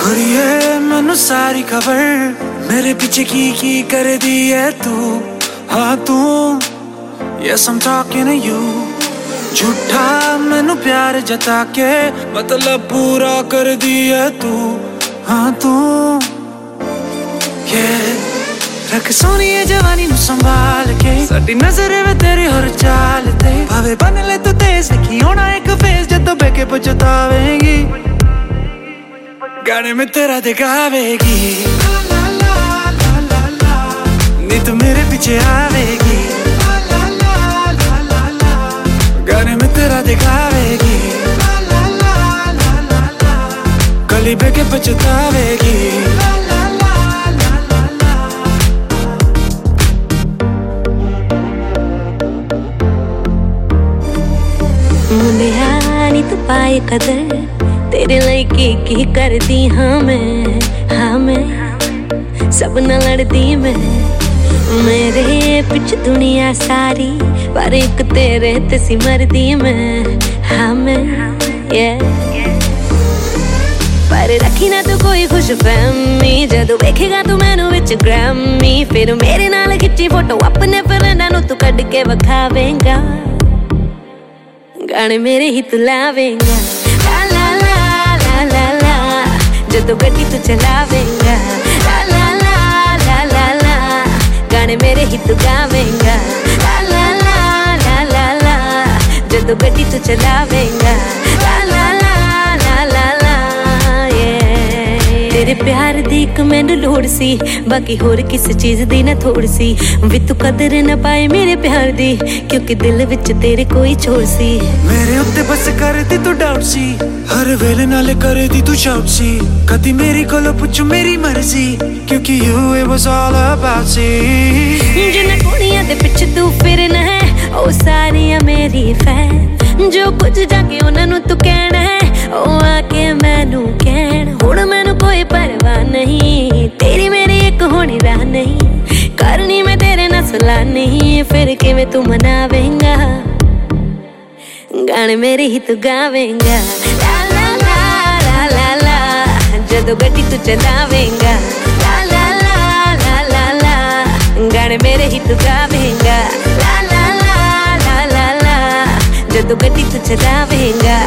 ਮੈਨੂੰ ਸਾਰੀ ਖਬਰ ਮੇਰੇ ਪਿੱਛੇ ਕੀ ਕੀ ਕਰਦੀ ਐ ਤੂੰ ਹਾਂ ਤੂੰ yes am talking to you ਝੂਠਾ ਮੈਨੂੰ ਪਿਆਰ ਜਤਾ ਕੇ ਮਤਲਬ ਪੂਰਾ ਕਰਦੀ ਐ ਤੂੰ ਹਾਂ ਤੂੰ yeah ਰੱਖ ਸੋਹਣੀਏ ਜਵਾਨੀ ਨੂੰ ਸੰਭਾਲ ਕੇ ਸਾਡੀ ਨਜ਼ਰ ਵੇ ਤੇਰੀ ਹਰ ਚਾਲ ਤੇ ਭਾਵੇਂ ਬਨ ਲੈ ਤੂੰ ਤੇਜ਼ ਲਿਖੀ ਹੋਣਾ ਇੱਕ ਫੇਸ ਜਦੋਂ ਬਹਿ ਕੇ ਪਛਤਾਵੇਂਗੀ गाने में तेरा दिखावेगी। नहीं तो मेरे पीछे आवेगी। गाने में तेरा दिखावेगी। गली बेके पछतावेगी। मुझे आनी तो पाए कदर। तेरे लिए की की कर दी हाँ मैं हाँ मैं। सब न लड़ती मैं। मेरे पिछ दुनिया सारी, पर एक तेरे ते सिमर दी मैं हाँ मैं ये पर रखी ना तू कोई खुश फहमी जदों वेखेगा तू मैनू विच ग्रैमी फिर मेरे नाल खिच्ची फ़ोटो अपने फ्रेंडा नु तू कड के वखावेगा। गाने मेरे ही तू लावेगा। ਜਦੋਂ ਗੱਡੀ ਤੂੰ ਚਲਾਵੇਂਗਾ ਲਾ ਲਾ ਲਾ ਲਾ ਲਾ ਲਾ ਗਾਣੇ ਮੇਰੇ ਹੀ ਤੂੰ ਗਾਵੇਂਗਾ ਲਾ ਲਾ ਲਾ ਲਾ ਲਾ ਲਾ ਜਦੋਂ ਗੱਡੀ ਤੂੰ ਚਲਾਵੇਂਗਾ ਤੇਰੇ ਪਿਆਰ ਦੀ ਇੱਕ ਮੈਨੂੰ ਲੋੜ ਸੀ। ਬਾਕੀ ਹੋਰ ਕਿਸੇ ਚੀਜ਼ ਦੀ ਨਾ ਥੋੜ ਸੀ। ਵੀ ਤੂੰ ਕਦਰ ਨਾ ਪਾਏ ਮੇਰੇ ਪਿਆਰ ਦੀ ਕਿਉਂਕਿ ਦਿਲ ਵਿੱਚ ਤੇਰੇ ਕੋਈ ਛੋੜ ਸੀ। ਮੇਰੇ ਉੱਤੇ ਬਸ ਕਰਦੀ ਤੂੰ ਡਾਊਟ ਸੀ। ਹਰ ਵੇਲੇ ਨਾਲ ਕਰਦੀ ਤੂੰ ਸ਼ਾਊਟ ਸੀ। ਕਦੀ ਮੇਰੀ ਕੋਲੋਂ ਪੁੱਛ ਮੇਰੀ ਮਰਜ਼ੀ ਕਿਉਂਕਿ you it was all about ਸੀ। ਜਿੰਨਾ ਕੁੜੀਆਂ ਦੇ ਪਿੱਛੇ नहीं करनी में तेरे नसला नहीं फिर के तू मनावेगा गाने मेरे ही तू गावेगा ला ला ला ला ला ला जदो गड्डी तू चलावेगा ला ला ला ला ला ला गाने मेरे ही तू गावेगा ला ला ला ला ला ला जदो गड्डी तू चलावेगा